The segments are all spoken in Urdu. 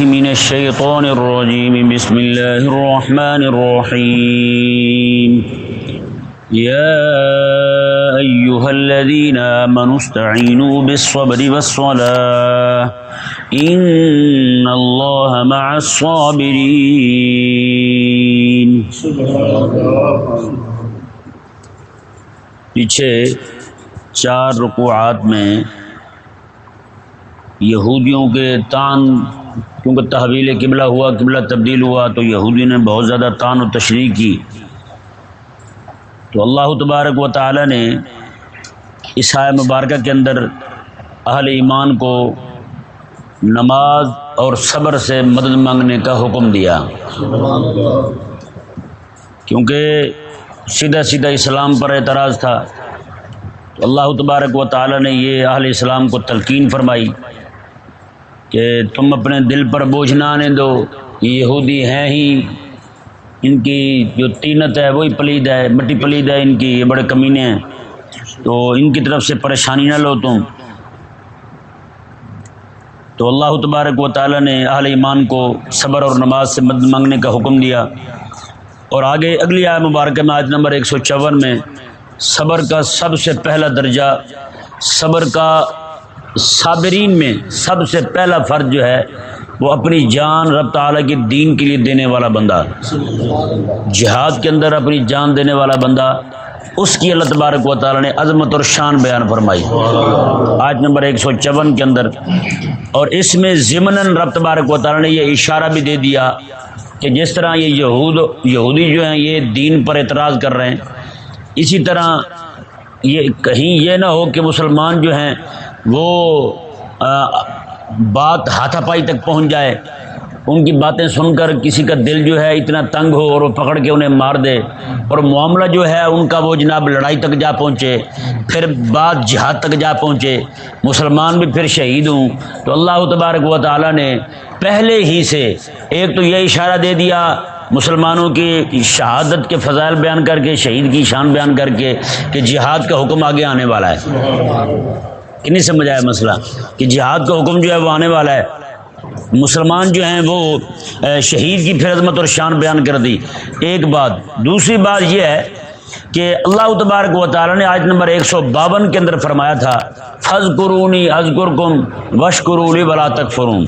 من الشيطان الرجيم. بسم الله الرحمن الرحيم. يا أيها الذين آمنوا استعينوا بالصبر والصلاة. إن الله مع الصابرين. پیچھے چار رکوعات میں یہودیوں کے تان کیونکہ تحویل قبلہ ہوا، قبلہ تبدیل ہوا، تو یہودی نے بہت زیادہ تان و تشریح کی۔ تو اللہ تبارک و تعالی نے عیسائی مبارکہ کے اندر اہل ایمان کو نماز اور صبر سے مدد مانگنے کا حکم دیا۔ کیونکہ سیدھا سیدھا اسلام پر اعتراض تھا۔ تو اللہ تبارک و تعالی نے یہ اہل اسلام کو تلقین فرمائی۔ کہ تم اپنے دل پر بوجھ نہ آنے دو۔ یہ یہودی ہیں ہی۔ ان کی جو تینت ہے، وہی پلید ہے، مٹی پلید ہے ان کی۔ یہ بڑے کمینے ہیں۔ تو ان کی طرف سے پریشانی نہ لو تم۔ تو اللہ تبارک و تعالیٰ نے اہل ایمان کو صبر اور نماز سے مدد مانگنے کا حکم دیا۔ اور آگے اگلی آئے مبارکہ میں آج نمبر ایک سو چون میں، صبر کا سب سے پہلا درجہ، صبر کا صابرین میں سب سے پہلا فرض جو ہے وہ اپنی جان رب تعالیٰ کی دین کے لیے دینے والا بندہ، جہاد کے اندر اپنی جان دینے والا بندہ، اس کی اللہ تبارک و تعالیٰ نے عظمت اور شان بیان فرمائی۔ آج نمبر ایک سو چون کے اندر، اور اس میں ضمن رب تبارک و تعالیٰ نے یہ اشارہ بھی دے دیا کہ جس طرح یہ یہود، یہودی جو ہیں، یہ دین پر اعتراض کر رہے ہیں۔ اسی طرح یہ کہیں یہ نہ ہو کہ مسلمان جو ہیں وہ بات ہاتھا پائی تک پہنچ جائے، ان کی باتیں سن کر کسی کا دل جو ہے اتنا تنگ ہو اور وہ پکڑ کے انہیں مار دے، اور معاملہ جو ہے ان کا وہ جناب لڑائی تک جا پہنچے، پھر بات جہاد تک جا پہنچے، مسلمان بھی پھر شہید ہوں۔ تو اللہ تبارک و تعالیٰ نے پہلے ہی سے ایک تو یہ اشارہ دے دیا مسلمانوں کی شہادت کے فضائل بیان کر کے، شہید کی شان بیان کر کے کہ جہاد کا حکم آگے آنے والا ہے۔ کہ نہیں سمجھ آیا مسئلہ کہ جہاد کا حکم جو ہے وہ آنے والا ہے۔ مسلمان جو ہیں وہ شہید کی پھر عظمت اور شان بیان کر دی۔ ایک بات، دوسری بات یہ ہے کہ اللہ تبارک و تعالیٰ نے آج نمبر ایک سو باون کے اندر فرمایا تھا فض قرونی ازگر کم وش قرونی بلا تک فرون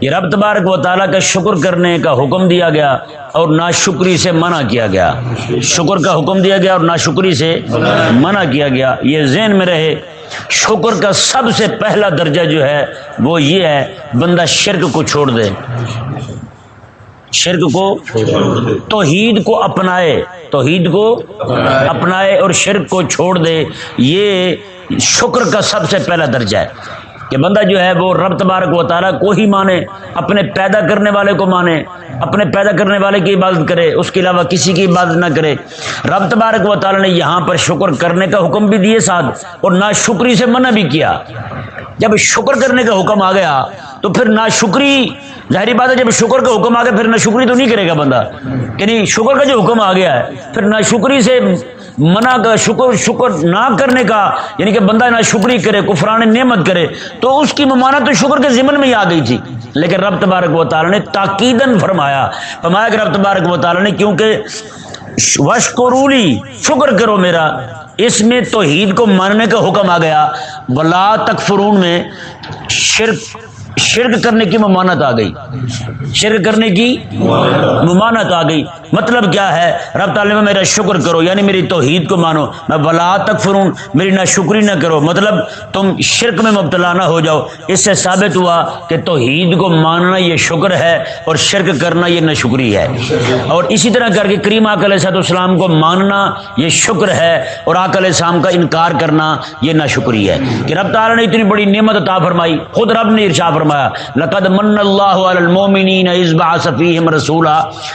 یہ رب تبارک و تعالیٰ کا شکر کرنے کا حکم دیا گیا اور نا شکری سے منع کیا گیا۔ شکر کا حکم دیا گیا اور نا شکری سے منع کیا گیا۔ یہ ذہن میں رہے، شکر کا سب سے پہلا درجہ جو ہے، وہ یہ ہے، بندہ شرک کو چھوڑ دے۔ شرک کو توحید کو اپنائے، توحید کو اپنائے اور شرک کو چھوڑ دے، یہ شکر کا سب سے پہلا درجہ ہے۔ کہ بندہ جو ہے وہ رب تبارک و تعالیٰ کو ہی مانے، اپنے پیدا کرنے والے کو مانے، اپنے پیدا کرنے والے کی عبادت کرے، اس کے علاوہ کسی کی عبادت نہ کرے۔ رب تبارک و تعالیٰ نے یہاں پر شکر کرنے کا حکم بھی دیے ساتھ، اور نہ شکری سے منع بھی کیا۔ جب شکر کرنے کا حکم آ گیا، تو پھر نہ شکری ظاہری بات ہے جب شکر کا حکم آ گیا، پھر نہ شکری تو نہیں کرے گا بندہ۔ کہ نہیں شکر کا جو حکم آ گیا ہے، پھر نہ شکری سے منع کا شکر شکر نہ کرنے کا یعنی کہ بندہ نہ شکری کرے، کفران نعمت کرے، تو اس کی ممانت تو شکر کے ضمن میں ہی آ گئی تھی۔ لیکن رب تبارک و تعالیٰ نے تاکیدن فرمایا فرمایا کہ رب تبارک و تعالیٰ نے، کیونکہ وشکرولی شکر کرو میرا، اس میں توحید کو ماننے کا حکم آ گیا۔ بلا تک فرون میں، شرک شرک کرنے کی ممانت آ گئی۔ شرک کرنے کی ممانت آ گئی۔ مطلب کیا ہے؟ رب تعالیٰ میرا شکر کرو یعنی میری توحید کو مانو۔ میں بلا تک فرون میری نہ شکری نہ کرو۔ مطلب تم شرک میں مبتلا نہ ہو جاؤ۔ اس سے ثابت ہوا کہ توحید کو ماننا یہ شکر ہے اور شرک کرنا یہ نہ شکری ہے۔ اور اسی طرح کر کے کریم آکل صاحب السلام کو ماننا یہ شکر ہے اور آکل السلام کا انکار کرنا یہ نہ شکری ہے۔ کہ رب تعالیٰ نے اتنی بڑی نعمت عطا فرمائی، خود رب نے ارشا فرمائی فرمایا، لقد من اللہ علی المومنین اذ بعث فیہم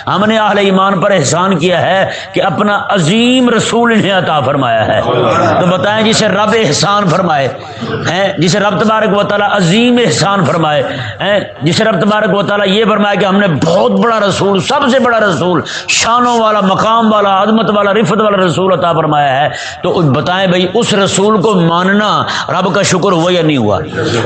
ہم نے اہل ایمان پر احسان کیا ہے کہ اپنا عظیم رسول انہیں عطا فرمایا ہے۔ تو بتائیں جسے رب احسان فرمائے، ہیں، جسے رب تبارک و تعالی عظیم احسان فرمائے، ہیں، جسے رب تبارک و تعالی یہ فرمایا کہ ہم نے بہت بڑا رسول، سب سے بڑا رسول، شانوں والا، مقام والا، عظمت والا، رفت والا رسول عطا فرمایا ہے۔ تو بتائیں بھائی، اس رسول کو ماننا رب کا شکر ہوا یا نہیں ہوا؟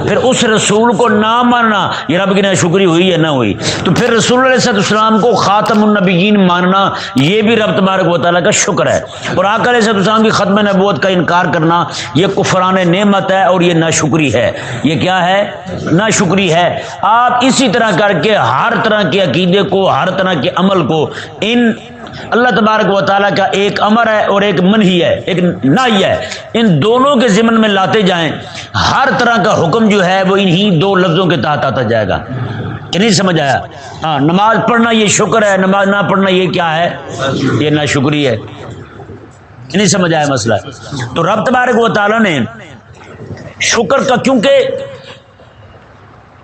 پھر اس رسول کو نہ نہ ماننا، یہ رب کی نہ شکری ہوئی ہے نہ ہوئی۔ تو پھر رسول اللہ علیہ السلام کو خاتم النبیین ماننا، یہ بھی رب تبارک و تعالیٰ کا شکر ہے۔ اور آقا علیہ السلام کی ختم نبوت کا انکار کرنا، یہ کفران نعمت ہے اور یہ نہ شکری ہے۔ یہ کیا ہے؟ نہ شکری ہے۔ آپ اسی طرح کر کے، ہر طرح کے عقیدے کو، ہر طرح کے عمل کو، ان اللہ تبارک و تعالیٰ کا ایک امر ہے اور ایک منہی ہے، ایک نائی ہے۔ ان دونوں کے ضمن میں لاتے جائیں، ہر طرح کا حکم جو ہے وہ انہی دو لفظوں کے تحت آتا جائے گا۔ کہ نہیں سمجھ آیا؟ ہاں نماز پڑھنا یہ شکر ہے، نماز نہ پڑھنا یہ کیا ہے؟ یہ نہ شکری ہے۔ کہ نہیں سمجھ آیا مسئلہ؟ تو رب تبارک و تعالیٰ نے شکر کا، کیونکہ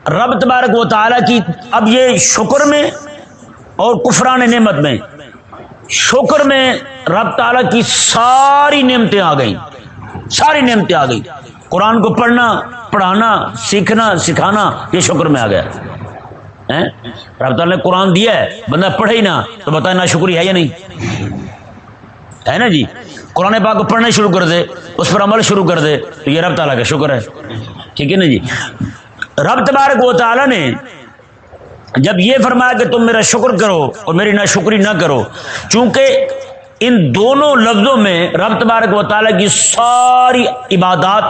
رب تبارک و تعالیٰ کی، اب یہ شکر میں اور کفران نعمت میں شکر میں رب تعالیٰ کی ساری نعمتیں آ گئیں۔ ساری نعمتیں آ گئی قرآن کو پڑھنا، پڑھانا، سیکھنا، سکھانا، یہ شکر میں آ گیا۔ رب تعالیٰ نے قرآن دیا ہے، بندہ پڑھے ہی نہ، تو بتائیں نہ شکری ہے یا نہیں؟ ہے نا جی؟ قرآن پاک کو پڑھنا شروع کر دے، اس پر عمل شروع کر دے، تو یہ رب تعالیٰ کا شکر ہے۔ ٹھیک ہے نا جی؟ رب تبارک و تعالیٰ نے جب یہ فرمایا کہ تم میرا شکر کرو اور میری نہ شکری نہ کرو، چونکہ ان دونوں لفظوں میں رب تبارک و تعالیٰ کی ساری عبادات،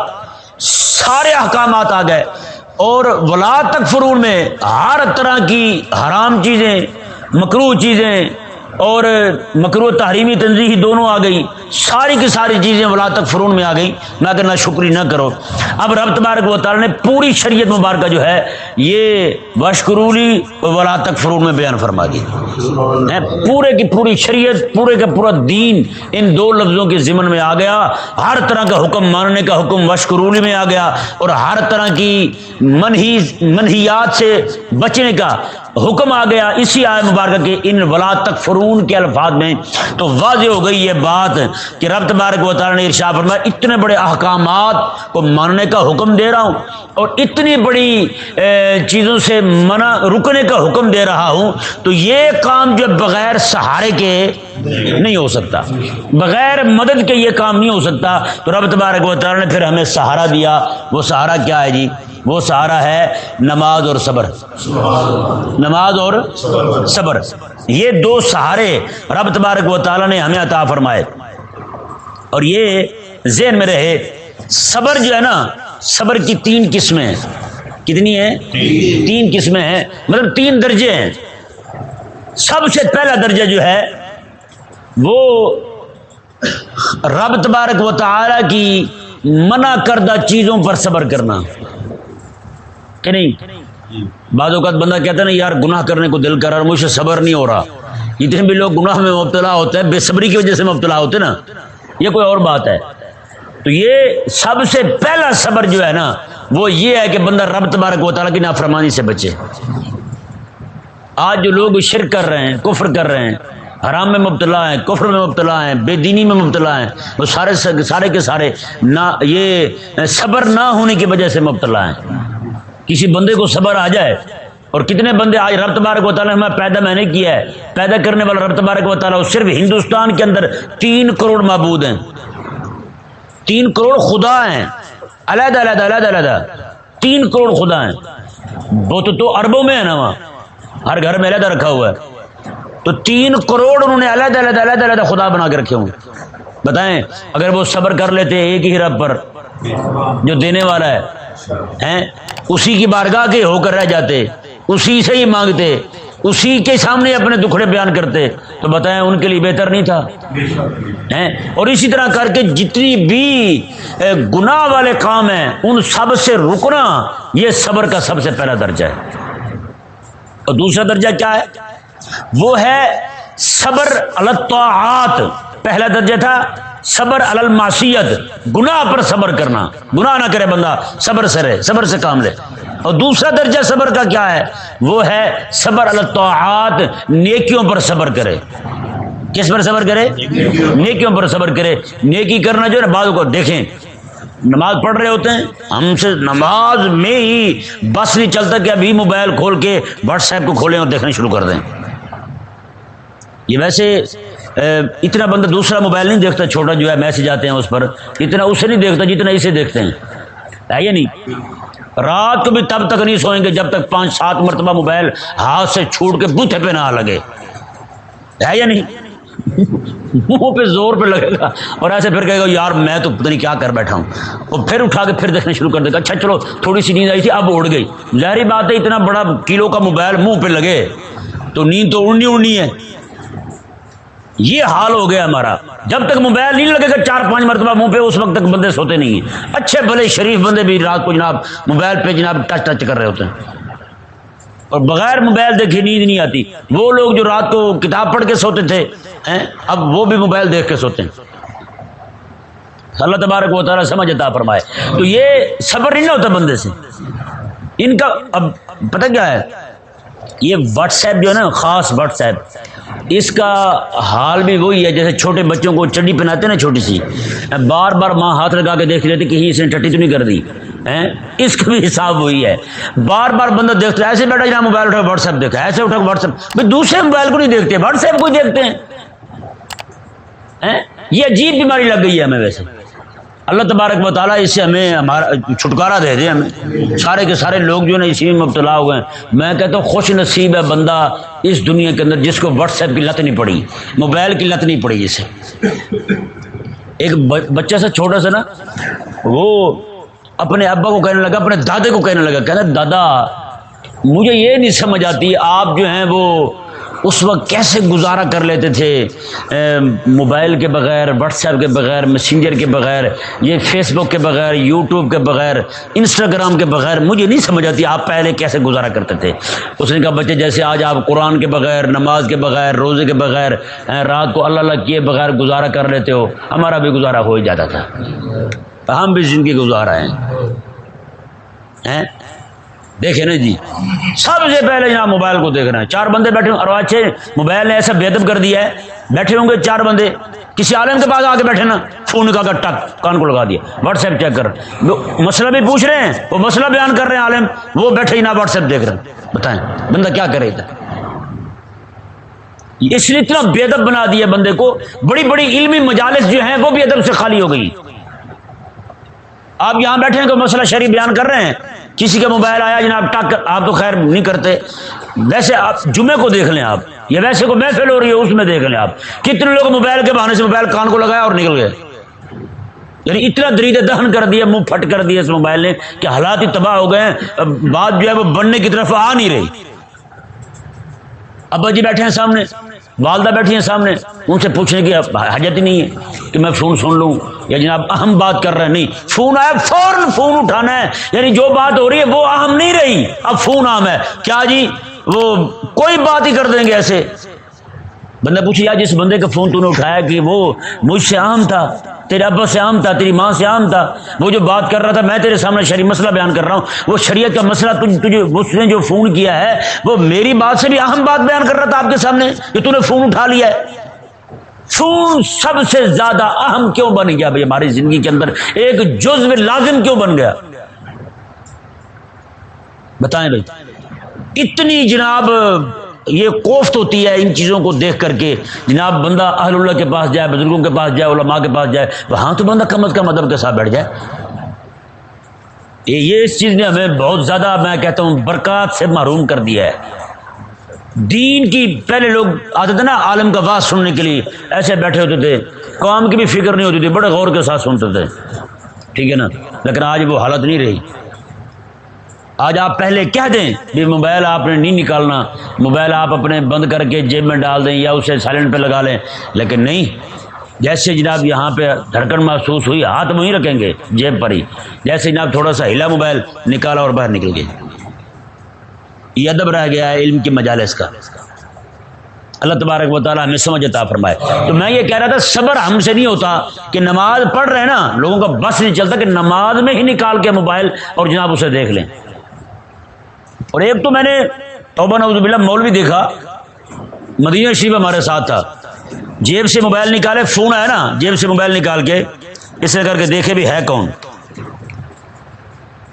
سارے احکامات آ گئے۔ اور ولا تک فرون میں ہر طرح کی حرام چیزیں مکرو چیزیں اور مکرو تحریمی تنظیحی دونوں آ گئی ساری کی ساری چیزیں ولا تک فرون میں آ گئی نہ کہ نہ شکری نہ کرو۔ اب رب تبارک و تعالیٰ نے پوری شریعت مبارکہ جو ہے، یہ بشکرولی ولا تک فرون میں بیان فرما دی۔ پورے کی پوری شریعت، پورے کا پورا دین ان دو لفظوں کے ضمن میں آ گیا۔ ہر طرح کا حکم ماننے کا حکم وشکرولی میں آ گیا۔ اور ہر طرح کی منہی، منہیات سے بچنے کا حکم آ گیا اسی آئے مبارکہ کے ان ولا تک فرون کے الفاظ میں تو واضح ہو گئی یہ بات کہ رب تبارک و تعالیٰ نے ارشا فرمایا، اتنے بڑے احکامات کو ماننے کا حکم دے رہا ہوں اور اتنی بڑی چیزوں سے منع، رکنے کا حکم دے رہا ہوں، تو یہ کام جو بغیر سہارے کے نہیں ہو سکتا۔ بغیر مدد کے یہ کام نہیں ہو سکتا۔ تو رب تبارک و تعالیٰ نے پھر ہمیں سہارا دیا۔ وہ سہارا کیا ہے جی؟ وہ سہارا ہے نماز اور صبر۔ نماز اور صبر۔ یہ دو سہارے رب تبارک و تعالیٰ نے ہمیں عطا فرمائے۔ اور یہ ذہن میں رہے، صبر جو ہے نا، صبر کی تین قسمیں کتنی ہیں؟ تین قسمیں ہیں۔ مطلب تین درجے ہیں۔ سب سے پہلا درجہ جو ہے وہ رب تبارک و تعالی کی منع کردہ چیزوں پر صبر کرنا۔ کہ نہیں؟ بعض اوقات بندہ کہتا ہے نا، یار، گناہ کرنے کو دل کر رہا مجھ سے صبر نہیں ہو رہا۔ جتنے بھی لوگ گناہ میں مبتلا ہوتے ہیں، بے صبری کی وجہ سے مبتلا ہوتے نا۔ یہ کوئی اور بات ہے۔ تو یہ سب سے پہلا صبر جو ہے نا، وہ یہ ہے کہ بندہ رب تبارک و تعالیٰ کی نافرمانی سے بچے۔ آج جو لوگ شرک کر رہے ہیں، کفر کر رہے ہیں حرام میں مبتلا ہیں، کفر میں مبتلا ہیں، بے دینی میں مبتلا ہیں، وہ سارے سارے کے سارے نہ یہ صبر نہ ہونے کی وجہ سے مبتلا ہیں۔ کسی بندے کو صبر آ جائے، اور کتنے بندے آج رب تبارک و تعالیٰ ہمیں پیدا میں نے کیا ہے، پیدا کرنے والا رب تبارک و تعالیٰ صرف ہندوستان کے اندر تین کروڑ معبود ہیں۔ تین کروڑ خدا ہیں۔ علیحدہ علیحدہ علیحدہ علیحدہ۔ تین کروڑ خدا ہیں۔ وہ تو تو اربوں میں ہے نا وہاں۔ ہر گھر میں علیحدہ رکھا ہوا ہے۔ تو تین کروڑ انہوں نے علیحدہ علیحدہ علیحدہ علیحدہ خدا بنا کے رکھے ہوئے بتائیں، اگر وہ صبر کر لیتے ایک ہی رب پر، جو دینے والا ہے اسی کی بارگاہ کے ہو کر رہ جاتے، اسی سے ہی مانگتے، اسی کے سامنے اپنے دکھڑے بیان کرتے، تو بتائیں ان کے لیے بہتر نہیں تھا؟ اور اسی طرح کر کے جتنی بھی گناہ والے کام ہیں، ان سب سے رکنا، یہ صبر کا سب سے پہلا درجہ ہے۔ اور دوسرا درجہ کیا ہے؟ وہ ہے صبر الطاعات، پہلا درجہ تھا، صبر الماسیت گناہ پر صبر کرنا۔ گناہ نہ کرے بندہ، صبر سے رہے، صبر سے کام لے۔ اور دوسرا درجہ صبر کا کیا ہے؟ وہ ہے صبر الطاعات، نیکیوں پر صبر کرے۔ کس پر صبر کرے؟ نیکیوں پر صبر کرے۔ نیکی کرنا جو ہے نا بعض کو دیکھیں۔ نماز پڑھ رہے ہوتے ہیں، ہم سے نماز میں ہی بس نہیں چلتا کہ ابھی موبائل کھول کے واٹس ایپ کو کھولیں اور دیکھنا شروع کر دیں۔ یہ ویسے اتنا بندہ دوسرا موبائل نہیں دیکھتا، چھوٹا جو ہے میسج آتے ہیں اس پر، اتنا اسے نہیں دیکھتا جتنا اسے دیکھتے ہیں۔ ہے یا نہیں؟ رات کو بھی تب تک نہیں سوئیں گے جب تک پانچ، سات مرتبہ موبائل ہاتھ سے چھوٹ کے بوتھے پہ نہ لگے۔ ہے یا نہیں؟ منہ پہ زور پہ لگے گا اور ایسے پھر کہے گا، یار، میں تو پتہ نہیں کیا کر بیٹھا ہوں۔ اور پھر اٹھا کے پھر دیکھنا شروع کر دے گا اچھا چلو، تھوڑی سی نیند آئی تھی، اب اڑ گئی۔ ظاہری بات ہے، اتنا بڑا کلو کا موبائل منہ پہ لگے، تو نیند تو اڑنی اڑنی ہے۔ یہ حال ہو گیا ہمارا۔ جب تک موبائل نہیں لگے گا، چار پانچ مرتبہ منہ پہ، اس وقت تک بندے سوتے نہیں ہیں۔ اچھے، بھلے، شریف بندے بھی رات کو جناب موبائل پہ جناب ٹچ ٹچ کر رہے ہوتے ہیں۔ اور بغیر موبائل دیکھے نیند نہیں آتی۔ وہ لوگ جو رات کو کتاب پڑھ کے سوتے تھے اب وہ بھی موبائل دیکھ کے سوتے ہیں۔ اللہ تبارک و تعالیٰ سمجھ عطا فرمائے۔ تو یہ صبر نہیں ہوتا بندے سے۔ ان کا، اب پتہ کیا ہے؟ یہ واٹس ایپ جو ہے نا، خاص واٹس ایپ اس کا حال بھی وہی ہے، جیسے چھوٹے بچوں کو چڈی پہناتے نا چھوٹی سی، بار بار ماں ہاتھ لگا کے دیکھ لیتے کہیں اس نے ٹٹی تو نہیں کر دی۔ اس کا بھی حساب وہی ہے۔ بار بار بندہ دیکھتا ہے، ایسے بیٹھا جہاں موبائل اٹھا واٹس ایپ دیکھا، ایسے اٹھا واٹس ایپ دوسرے موبائل کو نہیں دیکھتے واٹس ایپ کو دیکھتے ہیں؟ یہ عجیب بیماری لگ گئی ہے ہمیں ویسے۔ اللہ تبارک و تعالیٰ اس سے ہمیں ہمارا چھٹکارا دے دے ہمیں۔ سارے کے سارے لوگ جو ہے نا اسی میں مبتلا ہوئے ہیں۔ میں کہتا ہوں خوش نصیب ہے بندہ اس دنیا کے اندر جس کو واٹس ایپ کی لت نہیں پڑی، موبائل کی لت نہیں پڑی جسے ایک بچہ سا چھوٹا سا نا، وہ اپنے ابا کو کہنے لگا، اپنے دادے کو کہنے لگا، کہنا، دادا، مجھے یہ نہیں سمجھ آتی، آپ جو ہیں وہ اس وقت کیسے گزارا کر لیتے تھے؟ موبائل کے بغیر واٹس ایپ کے بغیر مسنجر کے بغیر، یہ فیس بک کے بغیر یوٹیوب کے بغیر انسٹاگرام کے بغیر، مجھے نہیں سمجھ آتی آپ پہلے کیسے گزارا کرتے تھے؟ اس نے کہا، بچے، جیسے آج آپ قرآن کے بغیر، نماز کے بغیر، روزے کے بغیر رات کو اللہ اللہ کیے بغیر گزارا کر لیتے ہو، ہمارا بھی گزارا ہو ہی جاتا تھا۔ ہم بھی زندگی گزارا ہیں۔ دیکھے نا جی۔ سب سے پہلے یہاں موبائل کو دیکھ رہے ہیں چار بندے بیٹھے اور اچھے موبائل نے ایسا بےدب کر دیا ہے۔ بیٹھے ہوں گے چار بندے۔ کسی عالم کے پاس آ کے بیٹھے نا، فون کا ٹک، کان کو لگا دیا۔ واٹس ایپ چیک کر۔ مسئلہ بھی پوچھ رہے ہیں، وہ مسئلہ بیان کر رہے ہیں عالم۔ وہ بیٹھے ہی نہ واٹس ایپ دیکھ رہے ہیں۔ بتائیں، بندہ کیا کرے گا اس لیے اتنا بے ادب بنا دیا بندے کو۔ بڑی بڑی علمی مجالس جو ہیں، وہ بھی ادب سے خالی ہو گئی۔ آپ یہاں بیٹھے ہیں کوئی مسئلہ شریف بیان کر رہے ہیں؟ کسی کا موبائل آیا جناب ٹک، آپ تو خیر نہیں کرتے۔ ویسے آپ جمعے کو دیکھ لیں آپ۔ یا ویسے کو محفل ہو رہی ہے، اس میں دیکھ لیں آپ۔ کتنے لوگ موبائل کے بہانے سے موبائل کان کو لگایا اور نکل گئے؟ یعنی اتنا درید دہن کر دیا، منہ پھٹ کر دیا اس موبائل نے کہ حالات ہی تباہ ہو گئے ہیں۔ بات جو ہے وہ بننے کی طرف آ نہیں رہی۔ ابا جی بیٹھے ہیں سامنے۔ والدہ بیٹھی ہیں سامنے، ان سے پوچھنے کی حاجت ہی نہیں ہے کہ میں فون سن لوں یا جناب اہم بات کر رہے ہیں۔ نہیں، فون آیا، فوراً فون اٹھانا ہے۔ یعنی جو بات ہو رہی ہے، وہ اہم نہیں رہی۔ اب فون عام ہے۔ کیا جی؟ وہ کوئی بات ہی کر دیں گے ایسے۔ بندہ پوچھے، یار، جس بندے کا فون تو نے اٹھایا کہ وہ مجھ سے عام تھا، تیرے ابا سے عام تھا، تیری ماں سے عام تھا، وہ جو بات کر رہا تھا، میں تیرے سامنے شریع مسئلہ بیان کر رہا ہوں، وہ شریعت کا مسئلہ تجھے اس نے جو فون کیا ہے، وہ میری بات سے بھی اہم بات بیان کر رہا تھا آپ کے سامنے، کہ تو نے فون اٹھا لیا ہے۔ فون سب سے زیادہ اہم کیوں بن گیا بھائی ہماری زندگی کے اندر؟ ایک جزو لازم کیوں بن گیا؟ بتائیں بھائی اتنی جناب یہ کوفت ہوتی ہے ان چیزوں کو دیکھ کر کے۔ جناب، بندہ اہل اللہ کے پاس جائے، بزرگوں کے پاس جائے، علماء کے پاس جائے وہاں تو بندہ کم از کم ادب کے ساتھ بیٹھ جائے۔ یہ اس چیز نے ہمیں بہت زیادہ میں کہتا ہوں برکات سے محروم کر دیا ہے۔ دین کی پہلے لوگ آتے تھے نا عالم کا بات سننے کے لیے۔ ایسے بیٹھے ہوتے تھے کام کی بھی فکر نہیں ہوتی تھی، بڑے غور کے ساتھ سنتے تھے۔ ٹھیک ہے نا؟ لیکن آج وہ حالت نہیں رہی۔ آج آپ پہلے کہہ دیں بھی موبائل آپ نے نہیں نکالنا۔ موبائل آپ اپنے بند کر کے جیب میں ڈال دیں یا اسے سائلنٹ پہ لگا لیں۔ لیکن نہیں، جیسے جناب یہاں پہ دھڑکن محسوس ہوئی، ہاتھ وہیں رکھیں گے جیب پر ہی۔ جیسے جناب تھوڑا سا ہلا موبائل نکالا اور باہر نکل گئے۔ یہ ادب رہ گیا ہے علم کی مجالس کا۔ اللہ تبارک و تعالیٰ ہمیں سمجھ عطا فرمائے۔ تو میں یہ کہہ رہا تھا، صبر ہم سے نہیں ہوتا کہ نماز پڑھ رہے ہیں نا، لوگوں کا بس نہیں چلتا کہ نماز میں ہی نکال کے موبائل اور جناب اسے دیکھ لیں۔ اور ایک تو میں نے توبہ نوز باللہ مولوی دیکھا، مدینہ شریف ہمارے ساتھ تھا۔ جیب سے موبائل نکالے، فون آیا نا، جیب سے موبائل نکال کے اسے کر کے دیکھے بھی ہے کون۔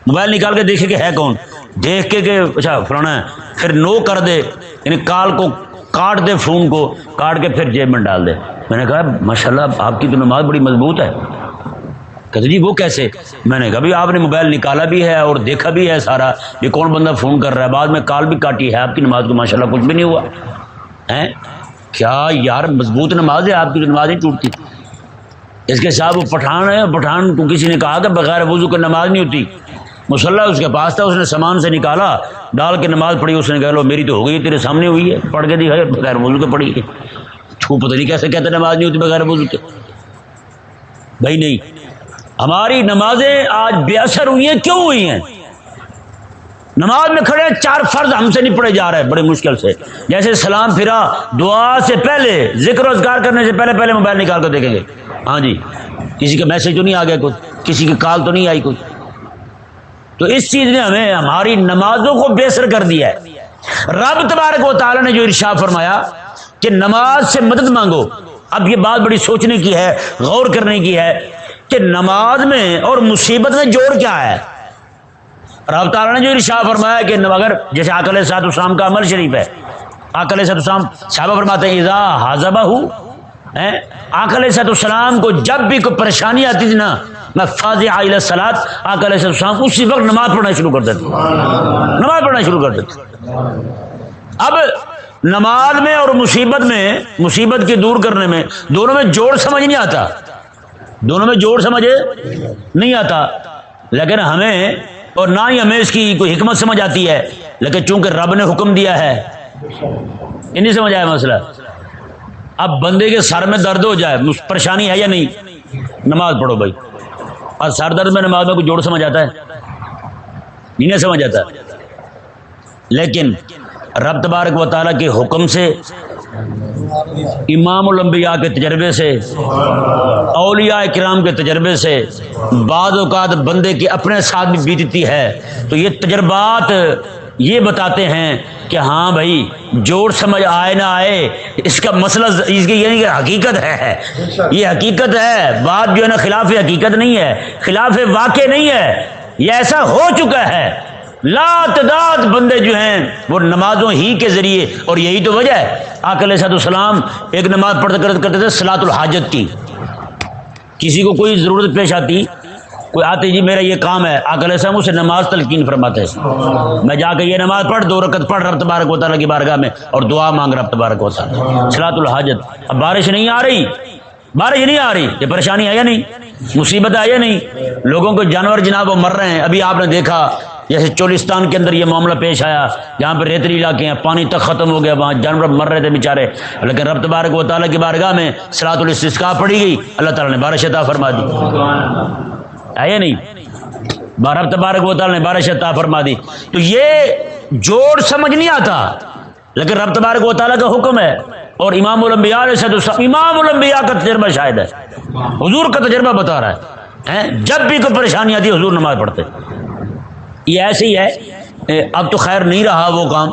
موبائل نکال کے دیکھے کہ ہے کون۔ دیکھ کے کہ اچھا فلانا ہے۔ پھر نو کر دے یعنی کال کو کاٹ دے، فون کو کاٹ کے پھر جیب میں ڈال دے۔ میں نے کہا ماشاء اللہ آپ کی تو نماز بڑی مضبوط ہے۔ کہتے جی وہ کیسے؟ میں نے کہا بھی آپ نے موبائل نکالا بھی ہے اور دیکھا بھی ہے سارا۔ یہ کون بندہ فون کر رہا ہے؟ بعد میں کال بھی کاٹی ہے آپ کی نماز کو ماشاء اللہ کچھ بھی نہیں ہوا۔ ہے کیا یار مضبوط نماز ہے، آپ کی نماز نہیں ٹوٹتی۔ اس کے ساتھ وہ پٹھان ہے، پٹھان کو کسی نے کہا کہ بغیر وضو کی نماز نہیں ہوتی۔ مسلح اس کے پاس تھا، اس نے سامان سے نکالا، ڈال کے نماز پڑھی، اس نے کہہ لو، میری تو ہو گئی، تیرے سامنے ہوئی ہے۔ پڑھ کے دی ہے بغیر وضو کے پڑھی ہے۔ چھو، پتہ نہیں کیسے کہتے نماز نہیں ہوتی بغیر وضو کے۔ بھائی، نہیں۔ ہماری نمازیں آج بے اثر ہوئی ہیں، کیوں ہوئی ہیں؟ نماز میں کھڑے چار فرض ہم سے نہیں پڑے جا رہے بڑے مشکل سے۔ جیسے سلام پھرا، دعا سے پہلے، ذکر روزگار کرنے سے پہلے پہلے موبائل نکال کر دیکھیں گے۔ ہاں جی کسی کا میسج تو نہیں آ گیا کچھ، کسی کی کال تو نہیں آئی کچھ۔ تو اس چیز نے ہمیں ہماری نمازوں کو بےسر کر دیا ہے۔ رب تبارک و تعالیٰ نے جو ارشا فرمایا کہ نماز سے مدد مانگو، اب یہ بات بڑی سوچنے کی ہے، غور کرنے کی ہے۔ کہ نماز میں اور مصیبت میں جوڑ کیا ہے؟ رب تعالیٰ نے جو ارشا فرمایا کہ اگر جیسے آکل سات اسلام کا عمل شریف ہے آکل سات اسلام صحابہ فرماتے ہیں، اذا حاضبہ ہوں آکل سات السلام کو جب بھی کوئی پریشانی آتی تھی نا، میں فاض علیہ سلاد آکل السلام اسی وقت نماز پڑھنا شروع کر دیتے نماز پڑھنا شروع کر دیتے اب نماز میں اور مصیبت میں، مصیبت کی دور کرنے میں، دونوں میں جوڑ سمجھ نہیں آتا۔ دونوں میں جوڑ سمجھے نہیں آتا۔ لیکن ہمیں، اور نہ ہی ہمیں اس کی کوئی حکمت سمجھ آتی ہے۔ لیکن چونکہ رب نے حکم دیا ہے۔ یہ نہیں سمجھ آیا مسئلہ۔ اب بندے کے سر میں درد ہو جائے پریشانی ہے یا نہیں؟ نماز پڑھو بھائی۔ اور سر درد میں نماز میں کوئی جوڑ سمجھ آتا ہے؟ نہیں سمجھ آتا۔ لیکن رب تبارک و تعالیٰ کے حکم سے امام الانبیاء کے تجربے سے، اولیاء کرام کے تجربے سے بعض اوقات بندے کے اپنے ساتھ بھی بیتتی ہے۔ تو یہ تجربات یہ بتاتے ہیں کہ ہاں بھائی، جوڑ سمجھ آئے نہ آئے، اس کا مسئلہ اس کی یعنی کہ حقیقت ہے۔ یہ حقیقت ہے، بات جو ہے نا خلاف حقیقت نہیں ہے، خلاف واقع نہیں ہے۔ یہ ایسا ہو چکا ہے۔ لا تعداد بندے جو ہیں، وہ نمازوں ہی کے ذریعے، اور یہی تو وجہ ہے آکل صاحب السلام ایک نماز پڑھ کرتے تھے سلاۃ الحاجت کی۔ کسی کو کوئی ضرورت پیش آتی، کوئی آتے جی میرا یہ کام ہے آکل صاحب اسے نماز تلقین فرماتے ہیں۔ میں جا کے یہ نماز پڑھ، دو رکت پڑھ، رب تبارک ہوتا کی بارگاہ میں، اور دعا مانگ رب تبارک ہوتا سلاۃ الحاجت۔ اب بارش نہیں آ رہی۔ بارش نہیں آ رہی۔ یہ پریشانی ہے یا نہیں؟ مصیبت ہے یا نہیں؟ لوگوں کو جانور جناب وہ مر رہے ہیں۔ ابھی آپ نے دیکھا جیسے چولستان کے اندر یہ معاملہ پیش آیا، جہاں پہ ریتری علاقے ہیں، پانی تک ختم ہو گیا، وہاں جانور مر رہے تھے بےچارے لیکن رب تبارک و تعالیٰ کی بارگاہ میں سلاۃ الاسقا پڑی گئی۔ اللہ تعالیٰ نے بارش عطا فرما دی۔ آئے نہیں؟ رب تبارک و تعالیٰ نے بارش عطا فرما دی۔ تو یہ جوڑ سمجھ نہیں آتا۔ لیکن رب تبارک و تعالیٰ کا حکم ہے۔ اور امام الانبیاء علیہ امام الانبیاء کا تجربہ شاید ہے۔ حضور کا تجربہ بتا رہا ہے۔ جب بھی کوئی پریشانی آتی ہے، حضور نماز پڑھتے۔ یہ ایسے ہی ہے اب تو خیر نہیں رہا وہ کام۔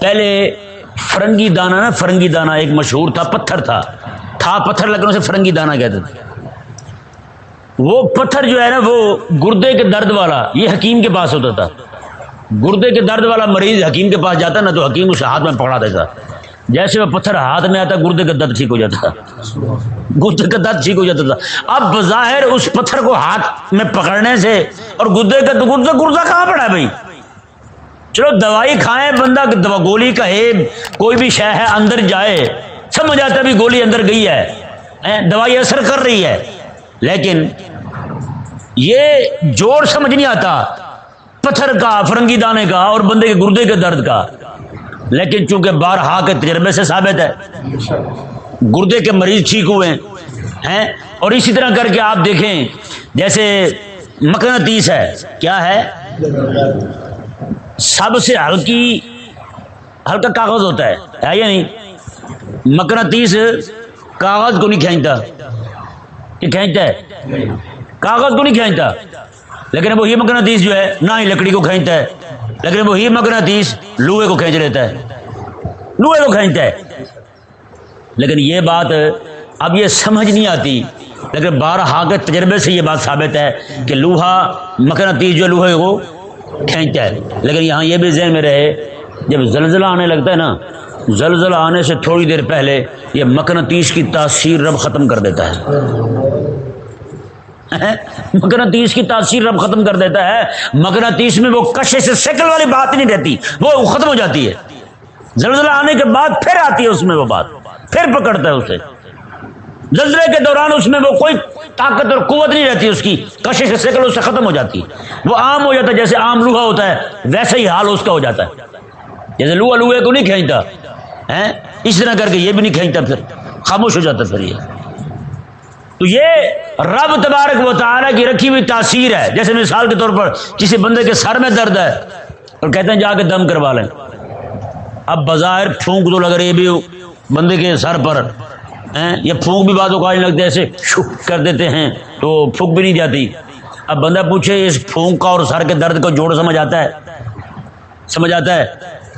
پہلے فرنگی دانا نا، فرنگی دانا ایک مشہور تھا، پتھر تھا۔ تھا پتھر لیکن اسے فرنگی دانا کہتے تھے۔ وہ پتھر جو ہے نا، وہ گردے کے درد والا، یہ حکیم کے پاس ہوتا تھا۔ گردے کے درد والا مریض حکیم کے پاس جاتا نا تو حکیم اسے ہاتھ میں پکڑا دیتا۔ جیسے وہ پتھر ہاتھ میں آتا گردے کا درد ٹھیک ہو جاتا تھا۔ گردے کا درد ٹھیک ہو جاتا تھا۔ اب بظاہر اس پتھر کو ہاتھ میں پکڑنے سے اور گردے کا گردہ گردہ کہاں پڑا ہے بھائی؟ چلو دوائی کھائیں، بندہ دوا، گولی کا ہے کوئی بھی شہ ہے، اندر جائے۔ سمجھ آتا بھی گولی اندر گئی ہے۔ دوائی اثر کر رہی ہے۔ لیکن یہ جوڑ سمجھ نہیں آتا۔ پتھر کا، فرنگی دانے کا اور بندے کے گردے کے درد کا۔ لیکن چونکہ بارہا کے تجربے سے ثابت ہے، گردے کے مریض ٹھیک ہوئے ہیں۔ اور اسی طرح کر کے آپ دیکھیں، جیسے مقناطیس ہے، کیا ہے؟ سب سے ہلکی، ہلکا کاغذ ہوتا ہے ہے یا نہیں؟ مقناطیس کاغذ کو نہیں کھینچتا۔ یہ کھینچتا ہے۔ کاغذ کو نہیں کھینچتا۔ لیکن وہی مقناطیس جو ہے، نہ ہی لکڑی کو کھینچتا ہے۔ لیکن وہی مقناطیس لوہے کو کھینچ لیتا ہے۔ لوہے کو کھینچتا ہے۔ لیکن یہ بات اب یہ سمجھ نہیں آتی۔ لیکن بارہ کے تجربے سے یہ بات ثابت ہے کہ لوہا مقناطیس جو لوہے کو کھینچتا ہے۔ لیکن یہاں یہ بھی ذہن میں رہے، جب زلزلہ آنے لگتا ہے نا، زلزلہ آنے سے تھوڑی دیر پہلے یہ مقناطیس کی تاثیر رب ختم کر دیتا ہے۔ مقناطیس کی تاثیر رب ختم کر دیتا ہے۔ مقناطیس میں وہ کشے سے سیکل والی بات نہیں رہتی۔ وہ ختم ہو جاتی ہے۔ زلزلہ آنے کے بعد پھر آتی ہے اس میں وہ بات۔ پھر پکڑتا ہے اسے۔ زلزلے کے دوران اس میں وہ کوئی طاقت اور قوت نہیں رہتی، اس کی کشش سے سیکل اس سے ختم ہو جاتی ہے۔ وہ عام ہو جاتا ہے، جیسے عام لوہا ہوتا ہے، ویسے ہی حال اس کا ہو جاتا ہے۔ جیسے لوہا لوہے کو نہیں کھینچتا ہے اس طرح کر کے یہ بھی نہیں کھینچتا پھر۔ خاموش ہو جاتا پھر یہ۔ تو یہ رب تبارک و تعالیٰ کی رکھی ہوئی تاثیر ہے۔ جیسے مثال کے طور پر کسی بندے کے سر میں درد ہے اور کہتے ہیں جا کے دم کروا لیں۔ اب بظاہر پھونک تو لگ رہی بھی بندے کے سر پر۔ یہ پھونک بھی باتوں کا لگتے ایسے کر دیتے ہیں تو پھونک بھی نہیں جاتی۔ اب بندہ پوچھے، اس پھونک کا اور سر کے درد کو جوڑ سمجھ آتا ہے؟ سمجھ آتا ہے؟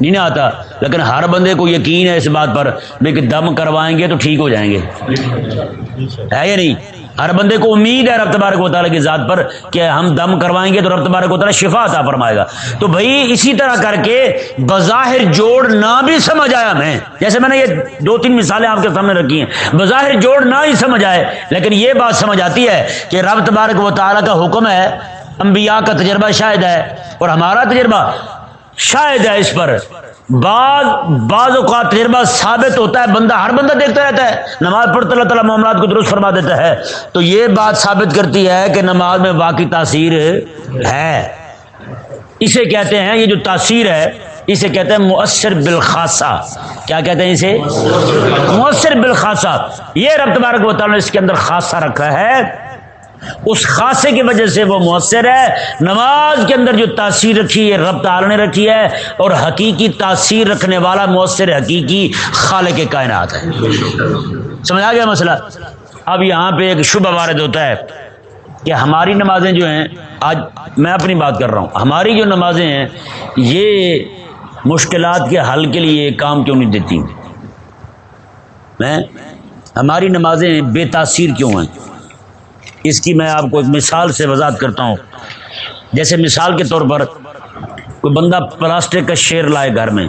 نہیں نہ آتا۔ لیکن ہر بندے کو یقین ہے اس بات پر کہ دم کروائیں گے تو ٹھیک ہو جائیں گے۔ ہے یا نہیں؟ ہر بندے کو امید ہے رب تبارک و تعالیٰ کی ذات پر کہ ہم دم کروائیں گے تو رب تبارک و تعالیٰ شفا عطا فرمائے گا۔ تو بھائی اسی طرح کر کے بظاہر جوڑ نہ بھی سمجھ آیا میں۔ جیسے میں نے یہ دو تین مثالیں آپ کے سامنے رکھی ہیں۔ بظاہر جوڑ نہ ہی سمجھ آئے، لیکن یہ بات سمجھ آتی ہے کہ رب تبارک و تعالیٰ کا حکم ہے، انبیاء کا تجربہ شاید ہے اور ہمارا تجربہ شاید ہے اس پر۔ بعض بعض اوقات تجربہ ثابت ہوتا ہے، بندہ ہر بندہ دیکھتا رہتا ہے، نماز پڑھتا اللہ تعالیٰ معاملات کو درست فرما دیتا ہے۔ تو یہ بات ثابت کرتی ہے کہ نماز میں واقعی تاثیر ہے۔ اسے کہتے ہیں، یہ جو تاثیر ہے، اسے کہتے ہیں مؤثر بالخاصہ۔ کیا کہتے ہیں اسے؟ مؤثر بالخاصہ۔ یہ رب تبارک و تعالیٰ نے اس کے اندر خاصہ رکھا ہے۔ اس خاصے کی وجہ سے وہ مؤثر ہے۔ نماز کے اندر جو تاثیر رکھی ہے، رب تعالی نے رکھی ہے، اور حقیقی تاثیر رکھنے والا مؤثر حقیقی خالق کائنات ہے۔ سمجھ آ گیا مسئلہ؟ اب یہاں پہ ایک شبہ وارد ہوتا ہے کہ ہماری نمازیں جو ہیں، آج میں اپنی بات کر رہا ہوں۔ ہماری جو نمازیں ہیں، یہ مشکلات کے حل کے لیے کام کیوں نہیں دیتی؟ میں ہماری نمازیں بے تاثیر کیوں ہیں؟ اس کی میں آپ کو ایک مثال سے وضاحت کرتا ہوں۔ جیسے مثال کے طور پر کوئی بندہ پلاسٹک کا شیر لائے گھر میں،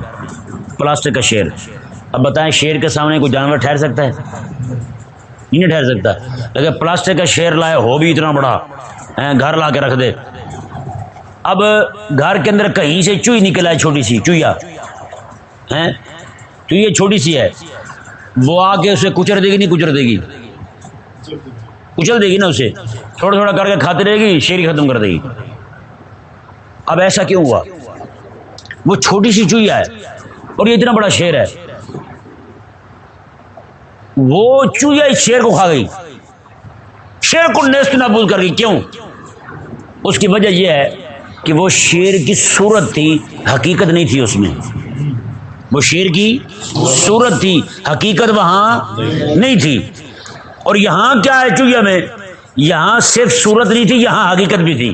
پلاسٹک کا شیر۔ اب بتائیں شیر کے سامنے کوئی جانور ٹھہر سکتا ہے؟ نہیں ٹھہر سکتا۔ لیکن پلاسٹک کا شیر لائے ہو بھی اتنا بڑا گھر لا کے رکھ دے۔ اب گھر کے اندر کہیں سے چوئی نکل آئے چھوٹی سی چویا چوئی چھوٹی سی ہے۔ وہ آ کے اسے کچر دے گی، نہیں کچر دے گی۔ اچل دے گی نا اسے۔ تھوڑا تھوڑا کر کے کھاتی رہے گی، شیر ختم کر دے گی۔ اب ایسا کیوں ہوا؟ وہ چھوٹی سی چوہیا ہے اور یہ اتنا بڑا شیر ہے۔ وہ چوہیا اس شیر کو کھا گئی۔ شیر کو نیست نابود کر گئی۔ کیوں؟ اس کی وجہ یہ ہے کہ وہ شیر کی صورت تھی، حقیقت نہیں تھی اس میں۔ وہ شیر کی صورت تھی، حقیقت وہاں نہیں تھی۔ اور یہاں کیا ہے؟ چویا میں؟ یہاں صرف صورت نہیں تھی، یہاں حقیقت بھی تھی۔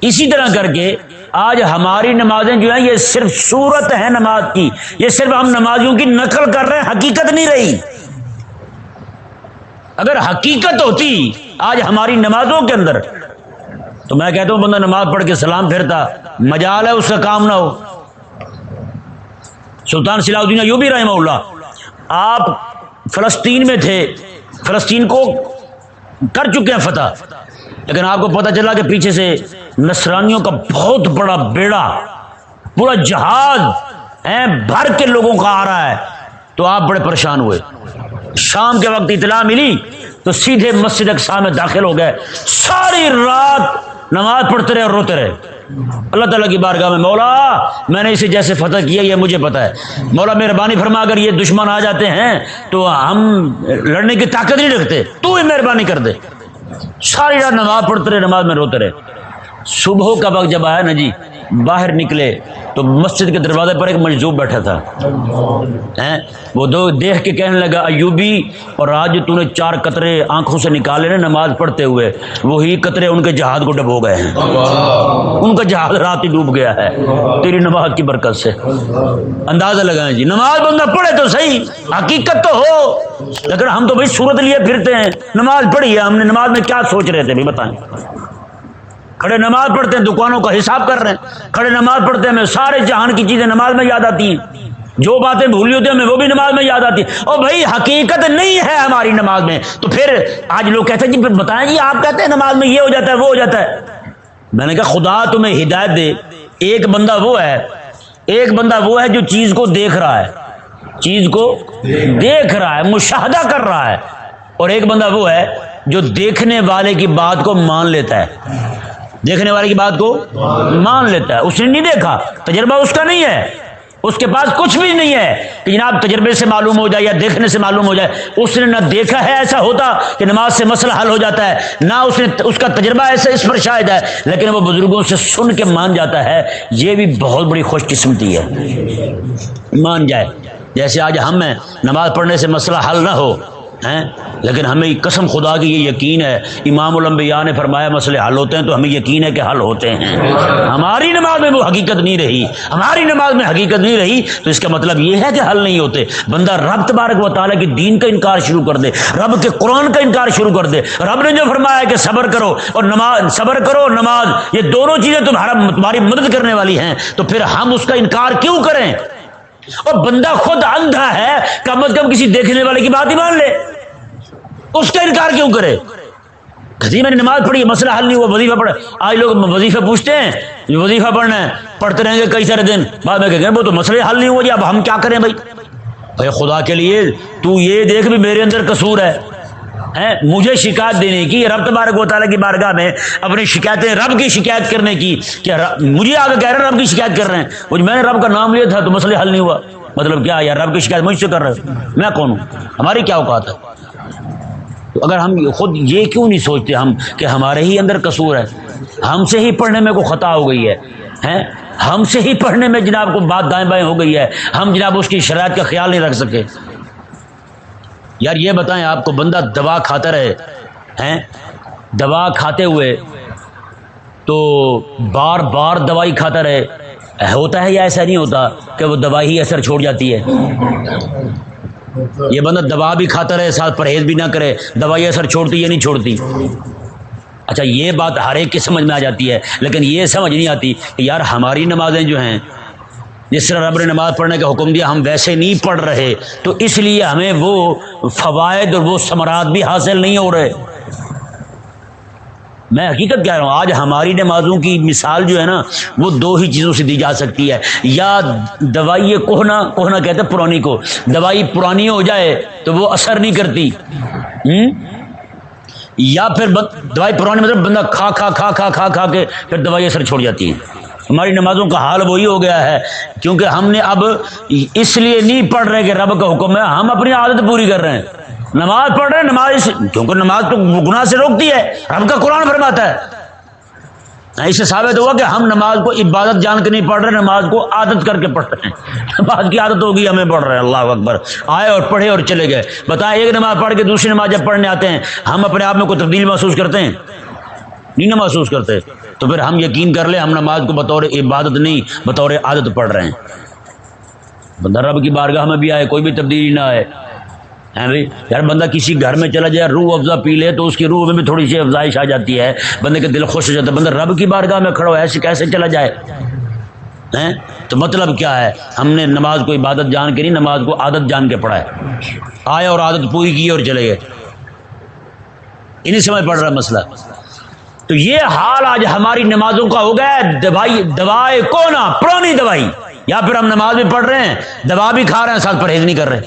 اسی طرح کر کے آج ہماری نمازیں جو ہیں، یہ صرف صورت ہے نماز کی۔ یہ صرف ہم نمازیوں کی نقل کر رہے ہیں، حقیقت نہیں رہی۔ اگر حقیقت ہوتی آج ہماری نمازوں کے اندر، تو میں کہتا ہوں، بندہ نماز پڑھ کے سلام پھرتا مجال ہے، اس کا کام نہ ہو۔ سلطان صلاح الدین یوں بھی رحمہ اللہ، آپ فلسطین میں تھے۔ فلسطین کو کر چکے ہیں فتح۔ لیکن آپ کو پتا چلا کہ پیچھے سے نصرانیوں کا بہت بڑا بیڑا، پورا جہاز بھر کے لوگوں کا آ رہا ہے۔ تو آپ بڑے پریشان ہوئے۔ شام کے وقت اطلاع ملی تو سیدھے مسجد اقسام میں داخل ہو گئے۔ ساری رات نماز پڑھتے رہے اور روتے رہے۔ اللہ تعالیٰ کی بارگاہ میں، مولا، میں نے اسے جیسے فتح کیا، یہ مجھے پتا ہے۔ مولا، مہربانی فرما، اگر یہ دشمن آ جاتے ہیں تو ہم لڑنے کی طاقت نہیں رکھتے۔ تو ہی مہربانی کر دے۔ ساری رات نماز پڑھتے رہے، نماز میں روتے رہے۔ صبح کا وقت جب آیا نا جی؟ باہر نکلے۔ تو مسجد کے دروازے پر ایک مجذوب بیٹھا تھا۔ وہ دو دیکھ کے کہنے لگا، ایوبی، اور آج تو نے چار قطرے آنکھوں سے نکالے نا نماز پڑھتے ہوئے، وہی قطرے ان کے جہاز کو ڈبو گئے ہیں۔ ان کا جہاز رات ہی ڈوب گیا ہے۔ تیری نماز کی برکت سے۔ اندازہ لگائیں جی نماز بندہ پڑھے تو صحیح، حقیقت تو ہو۔ لیکن ہم تو بھائی صورت لیے پھرتے ہیں۔ نماز پڑھی ہے، ہم نے نماز میں کیا سوچ رہے تھے بھائی بتائیں۔ کھڑے نماز پڑھتے ہیں، دکانوں کا حساب کر رہے ہیں۔ کھڑے نماز پڑھتے ہیں، میں سارے جہان کی چیزیں نماز میں یاد آتی ہیں۔ جو باتیں بھولی ہوتی ہیں ہمیں وہ بھی نماز میں یاد آتی ہے اور بھائی، حقیقت نہیں ہے ہماری نماز میں۔ تو پھر آج لوگ کہتے ہیں جی پھر بتائیں جی آپ کہتے ہیں نماز میں یہ ہو جاتا ہے، وہ ہو جاتا ہے۔ میں نے کہا، خدا تمہیں ہدایت دے۔ ایک بندہ وہ ہے، ایک بندہ وہ ہے جو چیز کو دیکھ رہا ہے۔ چیز کو دیکھ رہا ہے، مشاہدہ کر رہا ہے۔ اور ایک بندہ وہ ہے جو دیکھنے والے کی بات کو مان لیتا ہے۔ دیکھنے والے کی بات کو مان لیتا ہے۔ اس نے نہیں دیکھا، تجربہ اس کا نہیں ہے۔ اس کے پاس کچھ بھی نہیں ہے کہ جناب تجربے سے معلوم ہو جائے یا دیکھنے سے معلوم ہو جائے۔ اس نے نہ دیکھا ہے ایسا ہوتا کہ نماز سے مسئلہ حل ہو جاتا ہے، نہ اس نے اس کا تجربہ ایسا اس پر شاید ہے، لیکن وہ بزرگوں سے سن کے مان جاتا ہے۔ یہ بھی بہت بڑی خوش قسمتی ہے۔ مان جائے۔ جیسے آج ہم ہیں، نماز پڑھنے سے مسئلہ حل نہ ہو۔ ہیں؟ لیکن ہمیں قسم خدا کی یہ یقین ہے، امام الانبیاء نے فرمایا مسئلے حل ہوتے ہیں تو ہمیں یقین ہے کہ حل ہوتے ہیں۔ ہماری نماز میں وہ حقیقت نہیں رہی۔ ہماری نماز میں حقیقت نہیں رہی، تو اس کا مطلب یہ ہے کہ حل نہیں ہوتے۔ بندہ رب تبارک و تعالیٰ کے دین کا انکار شروع کر دے، رب کے قرآن کا انکار شروع کر دے۔ رب نے جو فرمایا کہ صبر کرو اور نماز، صبر کرو اور نماز، یہ دونوں چیزیں تمہارا تمہاری مدد کرنے والی ہیں۔ تو پھر ہم اس کا انکار کیوں کریں؟ اور بندہ خود اندھا ہے کم از کم کسی دیکھنے والے کی بات ہی مان لے۔ اس کا انکار کیوں کرے؟ کسی میں نے نماز پڑھی، مسئلہ حل نہیں ہوا، وظیفہ پڑھا۔ آج لوگ وظیفہ پوچھتے ہیں وظیفہ پڑھنا ہے، پڑھتے رہیں گے کئی سارے دن۔ بعد میں کہ وہ تو مسئلے حل نہیں ہوا جی اب ہم کیا کریں بھائی؟ بھائی خدا کے لیے تو یہ دیکھ بھی میرے اندر قصور ہے۔ مجھے شکایت دینے کی، رب تبارک و تعالیٰ کی بارگاہ میں اپنی شکایتیں، رب کی شکایت کرنے کی کہ مجھے آگے کہہ رہے ہیں، رب کی شکایت کر رہے ہیں۔ میں نے رب کا نام لیا تھا تو مسئلے حل نہیں ہوا۔ مطلب کیا یار، رب کی شکایت مجھ سے کر رہے میں کون ہوں؟ ہماری کیا اوقات ہے؟ تو اگر ہم خود یہ کیوں نہیں سوچتے ہم کہ ہمارے ہی اندر قصور ہے؟ ہم سے ہی پڑھنے میں کوئی خطا ہو گئی ہے؟ ہم سے ہی پڑھنے میں جناب کو بات دائیں بائیں ہو گئی ہے؟ ہم جناب اس کی شرائط کا خیال نہیں رکھ سکے۔ یار یہ بتائیں، آپ کو بندہ دوا کھاتا رہے، ہیں؟ دوا کھاتے ہوئے تو بار بار دوائی کھاتا رہے، ہوتا ہے یا ایسا نہیں ہوتا کہ وہ دوائی ہی اثر چھوڑ جاتی ہے؟ یہ بندہ دوا بھی کھاتا رہے، ساتھ پرہیز بھی نہ کرے، دوائی اثر چھوڑتی یا نہیں چھوڑتی؟ اچھا یہ بات ہر ایک کی سمجھ میں آ جاتی ہے، لیکن یہ سمجھ نہیں آتی کہ یار ہماری نمازیں جو ہیں جس طرح رب نے نماز پڑھنے کا حکم دیا، ہم ویسے نہیں پڑھ رہے۔ تو اس لیے ہمیں وہ فوائد اور وہ ثمرات بھی حاصل نہیں ہو رہے۔ میں حقیقت کہہ رہا ہوں، آج ہماری نمازوں کی مثال جو ہے نا، وہ دو ہی چیزوں سے دی جا سکتی ہے۔ یا دوائی کوہنا کوہنا کہتے ہیں پرانی کو۔ دوائی پرانی ہو جائے تو وہ اثر نہیں کرتی۔ یا پھر دوائی پرانی مطلب بندہ کھا کھا کھا کھا کھا کھا کے پھر دوائی اثر چھوڑ جاتی ہے۔ ہماری نمازوں کا حال وہی ہو گیا ہے، کیونکہ ہم نے اب اس لیے نہیں پڑھ رہے کہ رب کا حکم ہے، ہم اپنی عادت پوری کر رہے ہیں۔ نماز پڑھ رہے ہیں، نماز کیونکہ نماز تو گناہ سے روکتی ہے، رب کا قرآن فرماتا ہے۔ اس سے ثابت ہوا کہ ہم نماز کو عبادت جان کے نہیں پڑھ رہے، نماز کو عادت کر کے پڑھ رہے ہیں۔ نماز کی عادت ہوگی، ہمیں پڑھ رہے ہیں، اللہ اکبر۔ آئے اور پڑھے اور چلے گئے۔ بتائیں، ایک نماز پڑھ کے دوسری نماز جب پڑھنے آتے ہیں، ہم اپنے آپ میں کوئی تبدیلی محسوس کرتے ہیں؟ نہیں نہ محسوس کرتے۔ تو پھر ہم یقین کر لیں ہم نماز کو بطور عبادت نہیں، بطور عادت پڑھ رہے ہیں۔ بندہ رب کی بارگاہ میں بھی آئے، کوئی بھی تبدیلی نہ آئے۔ بھائی؟ یار بندہ کسی گھر میں چلا جائے، روح افزا پی لے تو اس کی روح میں بھی تھوڑی سی افزائش آ جاتی ہے۔ بندے کا دل خوش ہو جاتا ہے، بندہ رب کی بارگاہ میں کھڑا ہو، ایسے کیسے چلا جائے؟ تو مطلب کیا ہے؟ ہم نے نماز کو عبادت جان کے نہیں، نماز کو عادت جان کے پڑھا ہے۔ آئے اور عادت پوری کی اور چلے گئے۔ انہیں سمجھ پڑ رہا ہے مسئلہ۔ تو یہ حال آج ہماری نمازوں کا ہو گیا دوائی دوائے کونا پرانی دوائی۔ یا پھر ہم نماز بھی پڑھ رہے ہیں، دوا بھی کھا رہے ہیں، ساتھ پرہیز نہیں کر رہے۔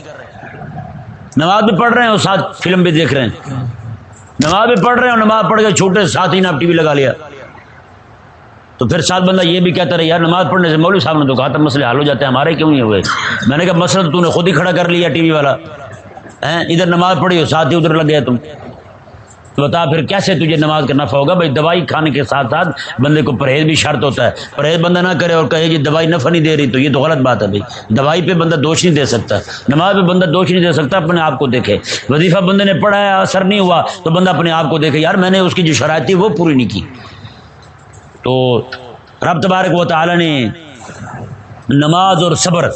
نماز بھی پڑھ رہے ہیں اور ساتھ فلم بھی دیکھ رہے ہیں۔ نماز بھی پڑھ رہے ہیں اور نماز پڑھ کے چھوٹے ساتھ ہی نے ٹی وی لگا لیا۔ تو پھر ساتھ بندہ یہ بھی کہتا رہے، یار نماز پڑھنے سے مولوی صاحب نے تو کہا تھا مسئلے حل ہو جاتے ہیں، ہمارے کیوں نہیں ہوئے؟ میں نے کہا مسئلہ تو نے خود ہی کھڑا کر لیا ٹی وی والا۔ ادھر نماز پڑھی ہو ساتھ ہی ادھر لگ گیا تم۔ تو بتا پھر کیسے تجھے نماز کا نفع ہوگا؟ بھائی دوائی کھانے کے ساتھ ساتھ بندے کو پرہیز بھی شرط ہوتا ہے۔ پرہیز بندہ نہ کرے اور کہے جی دوائی نفع نہیں دے رہی، تو یہ تو غلط بات ہے بھائی۔ دوائی پہ بندہ دوش نہیں دے سکتا۔ نماز پہ بندہ دوش نہیں دے سکتا، اپنے آپ کو دیکھے۔ وظیفہ بندے نے پڑھا ہے، اثر نہیں ہوا، تو بندہ اپنے آپ کو دیکھے، یار میں نے اس کی جو شرائط تھی وہ پوری نہیں کی۔ تو رب تبارک و تعالی نے نماز اور صبر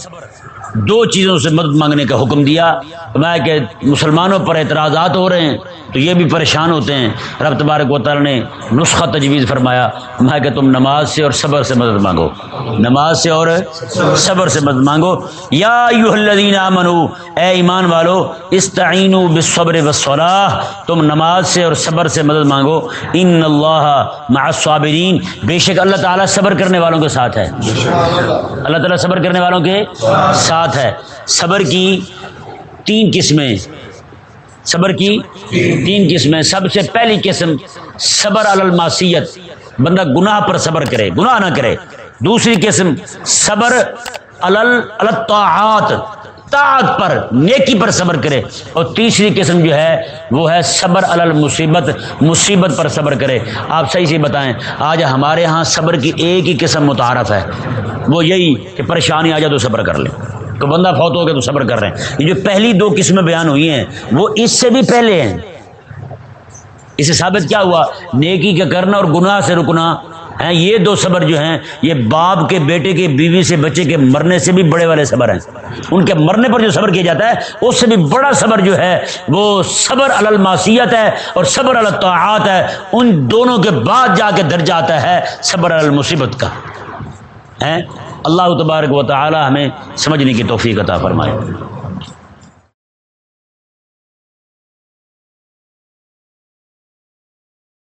دو چیزوں سے مدد مانگنے کا حکم دیا۔ میں کہ مسلمانوں پر اعتراضات ہو رہے ہیں تو یہ بھی پریشان ہوتے ہیں۔ رب تبارک و تعالی نے نسخہ تجویز فرمایا۔ میں کہ تم نماز سے اور صبر سے مدد مانگو۔ نماز سے اور صبر سے مدد مانگو۔ یا الذین آمنو، اے ایمان والو، استعینوا بالصبر والصلاح۔ تم نماز سے اور صبر سے مدد مانگو۔ ان اللہ مع الصابرین۔ بے شک اللہ تعالیٰ صبر کرنے والوں کے ساتھ ہے۔ اللہ تعالیٰ صبر کرنے والوں کے ساتھ ہے۔ صبر کی تین قسمیں۔ صبر کی تین قسمیں۔ سب سے پہلی قسم، صبر الماسیت بندہ گناہ پر صبر کرے، گناہ نہ کرے۔ دوسری قسم، صبر الطاعات۔ طاعت پر، نیکی پر صبر کرے۔ اور تیسری قسم جو ہے، وہ ہے صبر المصیبت۔ مصیبت پر صبر کرے۔ آپ صحیح سے بتائیں، آج ہمارے ہاں صبر کی ایک ہی قسم متعارف ہے۔ وہ یہی کہ پریشانی آ جائے تو صبر کر لیں۔ تو بندہ فوت ہو گیا تو صبر کر رہے ہیں۔ یہ جو پہلی دو قسمیں بیان ہوئی ہیں، وہ اس سے بھی پہلے ہیں۔ اسے ثابت کیا ہوا؟ نیکی کا کرنا اور گناہ سے رکنا۔ ہیں، یہ دو صبر جو ہیں، یہ باپ کے بیٹے کے، بیوی سے بچے کے مرنے سے بھی بڑے والے صبر ہیں۔ ان کے مرنے پر جو صبر کیا جاتا ہے، اس سے بھی بڑا صبر جو ہے، وہ صبر الماسیت ہے اور صبر الطاعات ہے۔ ان دونوں کے بعد جا کے درجہ آتا ہے صبر المصیبت کا۔ ہیں؟ اللہ تبارک و تعالی ہمیں سمجھنے کی توفیق عطا فرمائے۔